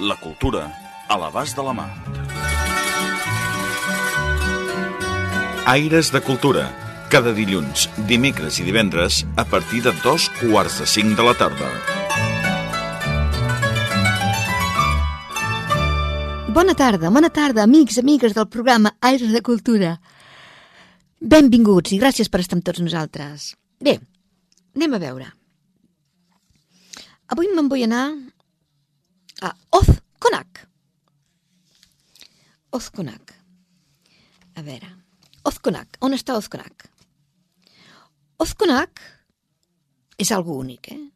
La cultura a l'abast de la mà. Aires de Cultura. Cada dilluns, dimecres i divendres a partir de dos quarts de cinc de la tarda. Bona tarda, bona tarda, amics, amigues del programa Aires de Cultura. Benvinguts i gràcies per estar amb tots nosaltres. Bé, anem a veure. Avui me'n vull anar a Ozkonak. Ozkonak. A veure, Ozkonak. On està Ozkonak? Ozkonak és algo únic, eh?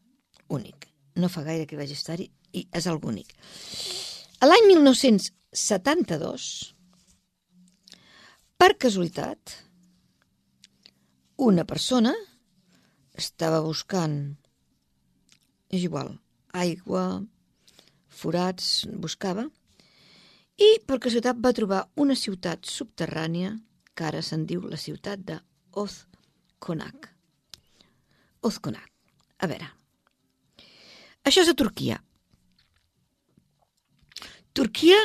Únic. No fa gaire que vaig estar-hi i és algo únic. L'any 1972, per casualitat, una persona estava buscant, és igual, aigua, forats, buscava, i per casualitat va trobar una ciutat subterrània que ara se'n diu la ciutat de Ozkonak. Ozkonak. A veure, això és a Turquia. Turquia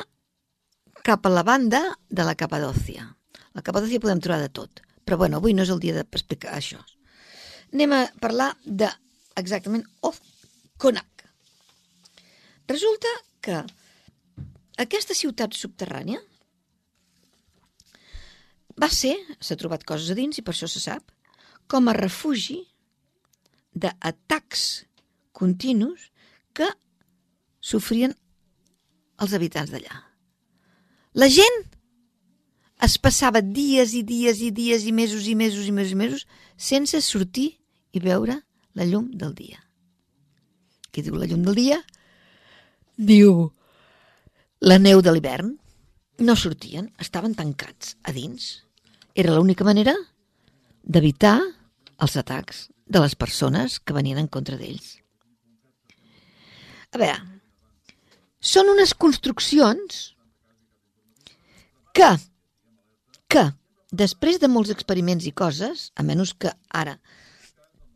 cap a la banda de la Capadòcia. La Capadòcia podem trobar de tot, però bueno, avui no és el dia d'explicar això. Anem a parlar de exactament Ozkonak. Resulta que aquesta ciutat subterrània va ser, s'ha trobat coses a dins i per això se sap, com a refugi d'atacs continus que sofrien els habitants d'allà. La gent es passava dies i dies i dies i mesos i mesos i mesos i mesos sense sortir i veure la llum del dia. Què diu la llum del dia? Diu la neu de l'hivern. No sortien, estaven tancats a dins. Era l'única manera d'evitar els atacs de les persones que venien en contra d'ells. A veure, són unes construccions que, que després de molts experiments i coses, a menys que ara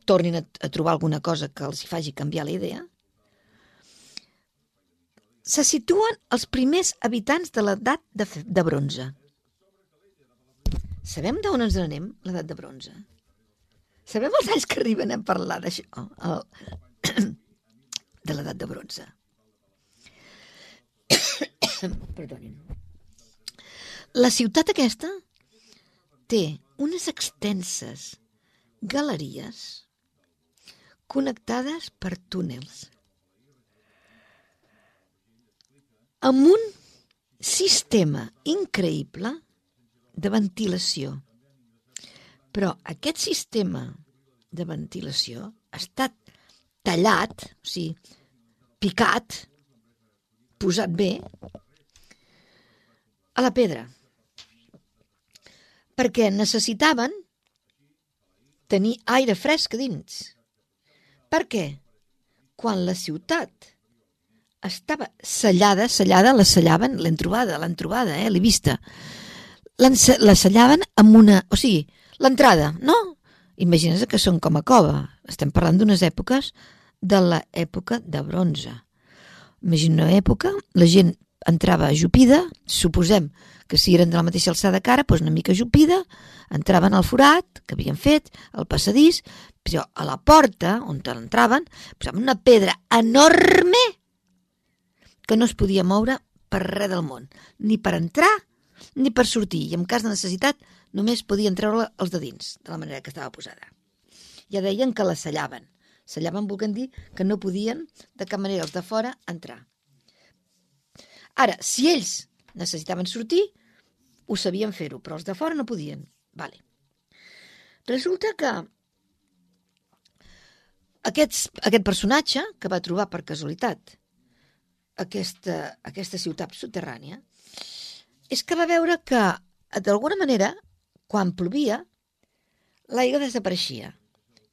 tornin a, a trobar alguna cosa que els faci canviar la idea, se situen els primers habitants de l'edat de, de bronze. Sabem d'on ens anem, l'edat de bronze? Sabem els anys que arriben a parlar d'això, el, de l'edat de bronze? Perdonin. La ciutat aquesta té unes extenses galeries connectades per túnels amb un sistema increïble de ventilació. Però aquest sistema de ventilació ha estat tallat, o sigui, picat, posat bé, a la pedra. Perquè necessitaven tenir aire fresc dins. Per què? Quan la ciutat estava sellada, sellada, la sellaven, l'hem trobada, l'han trobada, eh, l'he vista. La sellaven amb una... O sigui, l'entrada, no? Imagina't que són com a cova. Estem parlant d'unes èpoques de l'època de bronze. Imagina una època, la gent entrava ajupida, suposem que si eren de la mateixa alçada cara, doncs una mica ajupida, entraven al forat que havien fet, al passadís, però a la porta on entraven posaven una pedra enorme que no es podia moure per res del món, ni per entrar ni per sortir, i en cas de necessitat només podien treure els de dins, de la manera que estava posada. Ja deien que la sellaven. Sellaven volent dir que no podien de cap manera els de fora entrar. Ara, si ells necessitaven sortir, ho sabien fer-ho, però els de fora no podien. Vale. Resulta que aquests, aquest personatge que va trobar per casualitat aquesta, aquesta ciutat subterrània és que va veure que, d'alguna manera, quan plovia, l'aigua desapareixia.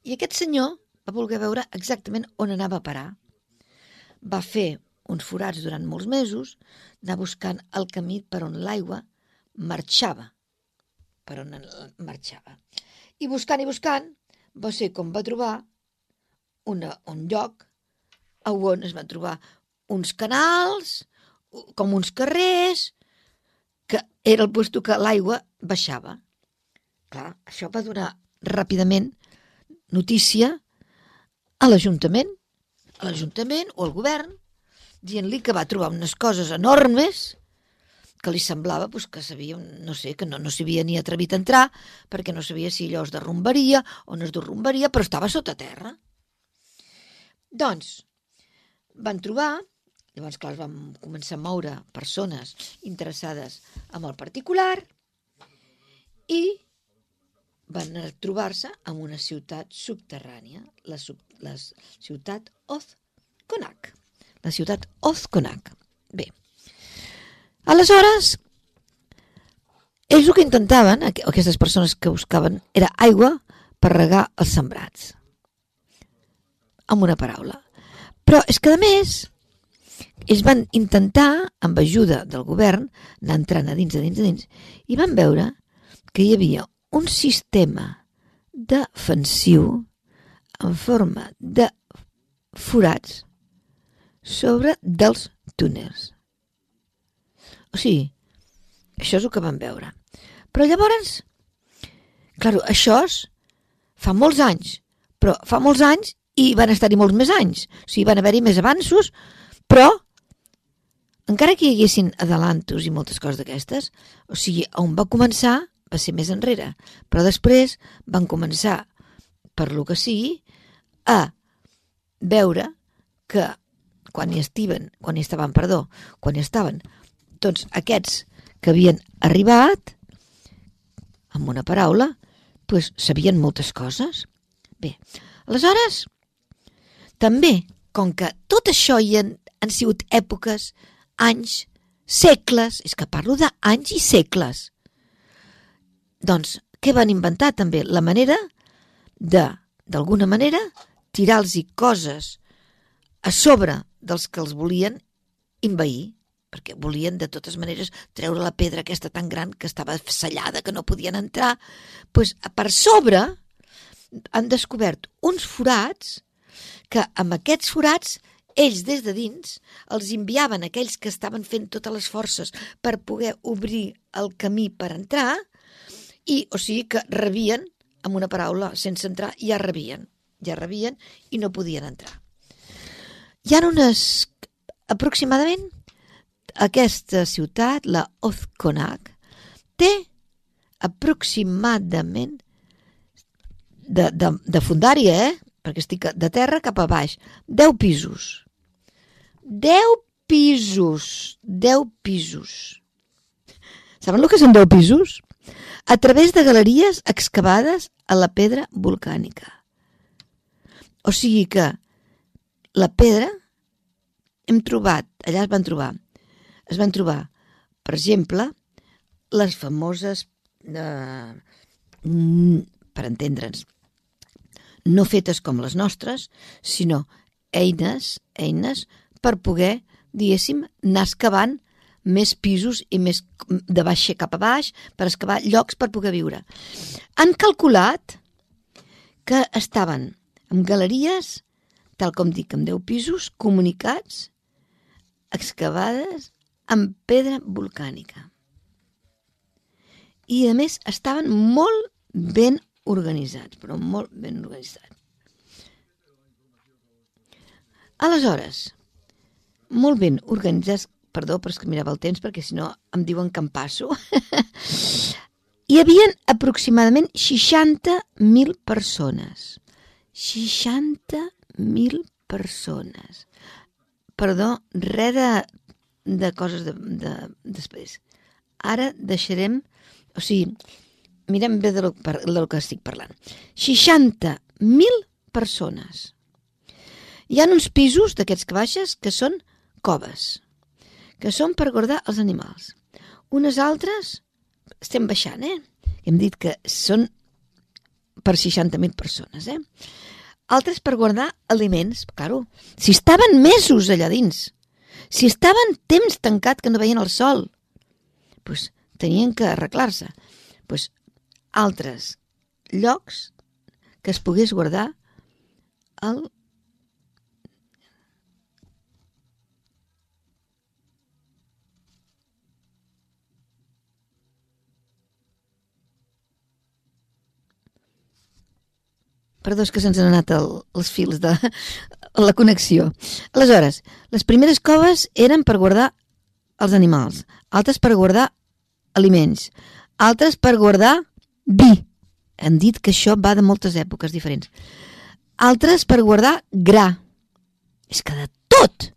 I aquest senyor va voler veure exactament on anava a parar. Va fer uns forats durant molts mesos, anar buscant el camí per on l'aigua marxava, per on marxava. I buscant i buscant, va ser com va trobar una, un lloc on es van trobar uns canals, com uns carrers, que era el lloc que l'aigua baixava. Clar, això va donar ràpidament notícia a l'Ajuntament, a l'Ajuntament o al govern, dient-li que va trobar unes coses enormes que li semblava pues, que sabia, no sé, que no, no s'havia ni atrevit a entrar perquè no sabia si allò es derrumbaria o no es derrumbaria, però estava sota terra. Doncs, van trobar, llavors clar, van començar a moure persones interessades en el particular i van trobar-se en una ciutat subterrània, la, sub, la ciutat Ozkonak. La ciutat Ozkonak. Bé, aleshores, ells el que intentaven, aquestes persones que buscaven, era aigua per regar els sembrats. Amb una paraula. Però és que, a més, ells van intentar, amb ajuda del govern, anar entrant a dins, a dins, a dins, i van veure que hi havia un sistema defensiu en forma de forats sobre dels túnels. O sigui, això és el que van veure. Però llavors, clar, això fa molts anys, però fa molts anys i van estar-hi molts més anys. O sigui, van haver-hi més avanços, però encara que hi haguessin adelantos i moltes coses d'aquestes, o sigui, on va començar va ser més enrere, però després van començar, per lo que sigui, a veure que quan hi estiven, quan hi estaven, perdó, quan hi estaven tots aquests que havien arribat, amb una paraula, doncs sabien moltes coses. Bé, aleshores, també, com que tot això hi han, han sigut èpoques, anys, segles, és que parlo d'anys i segles, doncs, què van inventar també? La manera de, d'alguna manera, tirar-los coses a sobre dels que els volien invair, perquè volien de totes maneres treure la pedra aquesta tan gran que estava sellada, que no podien entrar. pues, per sobre han descobert uns forats que amb aquests forats ells des de dins els enviaven aquells que estaven fent totes les forces per poder obrir el camí per entrar i, o sigui, que rebien, amb una paraula, sense entrar, ja rebien, ja rebien i no podien entrar. Hi ha unes, aproximadament, aquesta ciutat, la Ozkonak, té aproximadament de, de, de fundària, eh? perquè estic de terra cap a baix, 10 pisos. 10 pisos, 10 pisos. Saben el que són 10 pisos? A través de galeries excavades a la pedra volcànica. O sigui que la pedra hem trobat, allà es van trobar, es van trobar, per exemple, les famoses, eh, per entendre'ns, no fetes com les nostres, sinó eines, eines per poder, diguéssim, anar excavant més pisos i més de baix cap a baix per excavar llocs per poder viure. Han calculat que estaven amb galeries, tal com dic, amb 10 pisos, comunicats, excavades amb pedra volcànica. I, a més, estaven molt ben organitzats, però molt ben organitzats. Aleshores, molt ben organitzats, perdó, però és que mirava el temps perquè si no em diuen que em passo, hi havien aproximadament 60.000 persones. 60.000 persones. Perdó, res de, de coses de, de, després. Ara deixarem... O sigui, mirem bé del, del que estic parlant. 60.000 persones. Hi ha uns pisos d'aquests que baixes que són coves. que són per guardar els animals. Unes altres, estem baixant, eh? Hem dit que són per 60.000 persones, eh? Altres per guardar aliments, claro. Si estaven mesos allà dins, si estaven temps tancat que no veien el sol, pues, tenien que arreglar-se. Pues, altres llocs que es pogués guardar el Perdó, és que se'ns han anat el, els fils de la connexió. Aleshores, les primeres coves eren per guardar els animals, altres per guardar aliments, altres per guardar vi. Hem dit que això va de moltes èpoques diferents. Altres per guardar gra. És que de tot!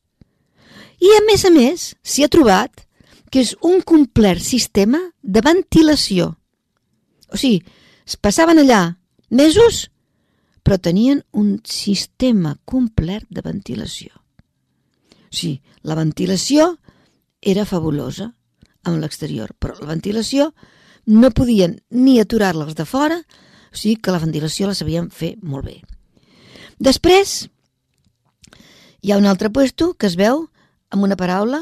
I a més a més s'hi ha trobat que és un complet sistema de ventilació. O sigui, es passaven allà mesos però tenien un sistema complet de ventilació. Sí, la ventilació era fabulosa amb l'exterior, però la ventilació no podien ni aturar-la de fora, o sigui que la ventilació la sabien fer molt bé. Després, hi ha un altre puesto que es veu amb una paraula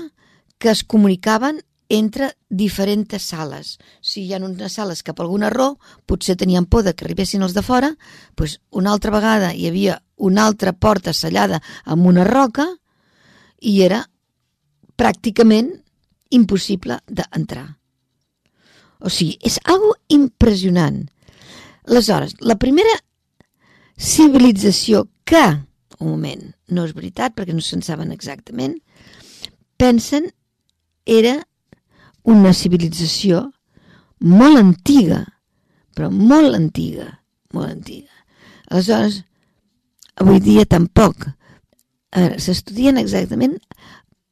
que es comunicaven entre diferents sales. Si hi ha unes sales que per alguna raó potser tenien por de que arribessin els de fora, doncs una altra vegada hi havia una altra porta sellada amb una roca i era pràcticament impossible d'entrar. O sigui, és algo impressionant. Aleshores, la primera civilització que, un moment, no és veritat perquè no se'n saben exactament, pensen era una civilització molt antiga, però molt antiga, molt antiga. Aleshores, avui dia tampoc. S'estudien exactament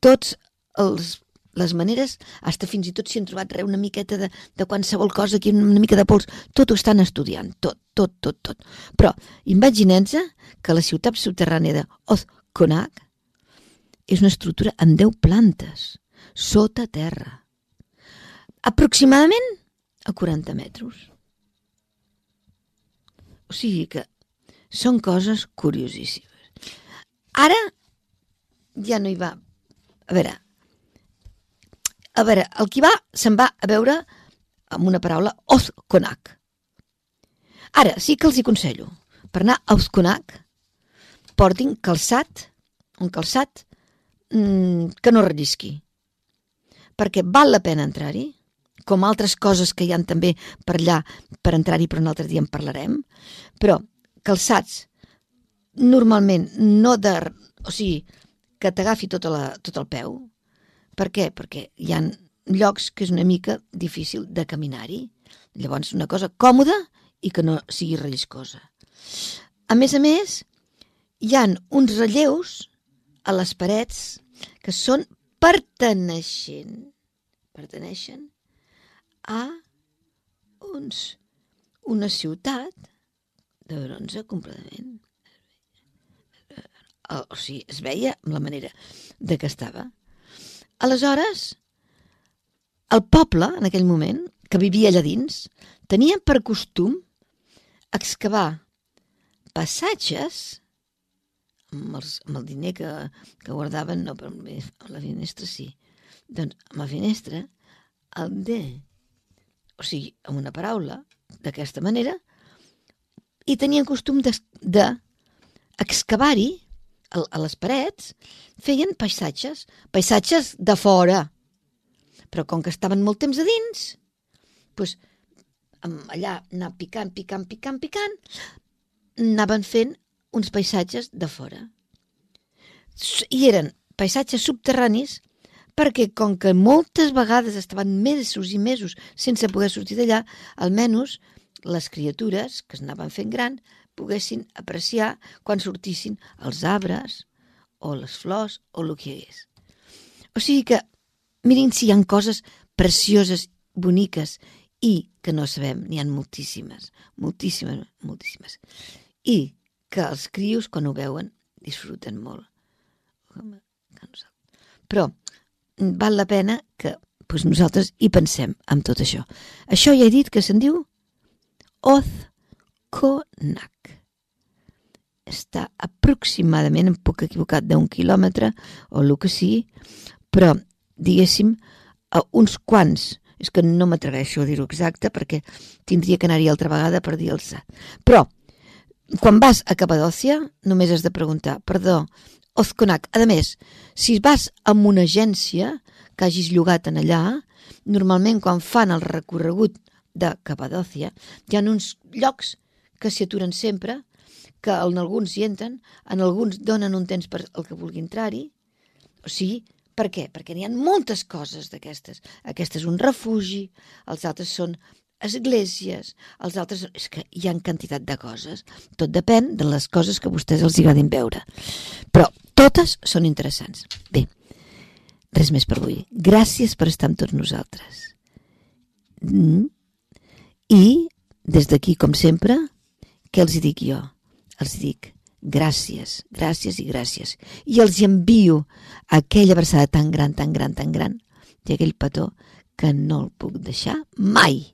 tots els les maneres, hasta fins i tot s'hi han trobat re una miqueta de, de qualsevol cosa, aquí una mica de pols, tot ho estan estudiant, tot, tot, tot, tot. Però imaginem-se que la ciutat subterrània de Ozkonak és una estructura amb 10 plantes, sota terra aproximadament a 40 metres. O sigui que són coses curiosíssimes. Ara ja no hi va... A veure, a veure, el qui va se'n va a veure amb una paraula Ozkonak. Ara, sí que els hi aconsello, per anar a Ozkonak, portin calçat, un calçat mmm, que no rellisqui, perquè val la pena entrar-hi, com altres coses que hi han també per allà per entrar-hi, però un altre dia en parlarem. Però calçats, normalment no de... O sigui, que t'agafi tot, la, tot el peu. Per què? Perquè hi han llocs que és una mica difícil de caminar-hi. Llavors, una cosa còmoda i que no sigui relliscosa. A més a més, hi han uns relleus a les parets que són perteneixent, perteneixen a uns, una ciutat de bronze completament. O sigui, es veia la manera de que estava. Aleshores, el poble, en aquell moment, que vivia allà dins, tenia per costum excavar passatges amb, els, amb el diner que, que guardaven, no, però amb la finestra sí. Doncs amb la finestra, el de o sigui, amb una paraula, d'aquesta manera, i tenien costum d'excavar-hi, de, a les parets, feien paisatges, paisatges de fora. Però com que estaven molt temps a dins, doncs, allà anar picant, picant, picant, picant, anaven fent uns paisatges de fora. I eren paisatges subterranis perquè com que moltes vegades estaven mesos i mesos sense poder sortir d'allà, almenys les criatures que es anaven fent gran poguessin apreciar quan sortissin els arbres o les flors o el que hi hagués. O sigui que, mirin si hi han coses precioses, boniques i que no sabem, n'hi han moltíssimes, moltíssimes, moltíssimes. I que els crios, quan ho veuen, disfruten molt. Però val la pena que doncs nosaltres hi pensem amb tot això. Això ja he dit que se'n diu Oz Konak. Està aproximadament, em puc equivocar, d'un quilòmetre o el que sigui, però, diguéssim, a uns quants, és que no m'atreveixo a dir-ho exacte perquè tindria que anar-hi altra vegada per dir el. Però, quan vas a Capadòcia, només has de preguntar, perdó, Ozkonak. A més, si vas amb una agència que hagis llogat en allà, normalment quan fan el recorregut de Capadòcia, hi ha uns llocs que s'hi aturen sempre, que en alguns hi entren, en alguns donen un temps per el que vulgui entrar-hi. O sigui, per què? Perquè n'hi ha moltes coses d'aquestes. Aquest és un refugi, els altres són esglésies, els altres... És que hi han quantitat de coses. Tot depèn de les coses que vostès els agradin veure. Però totes són interessants. Bé, res més per avui. Gràcies per estar amb tots nosaltres. Mm. I, des d'aquí, com sempre, què els dic jo? Els dic gràcies, gràcies i gràcies. I els envio aquella abraçada tan gran, tan gran, tan gran, i aquell petó que no el puc deixar mai.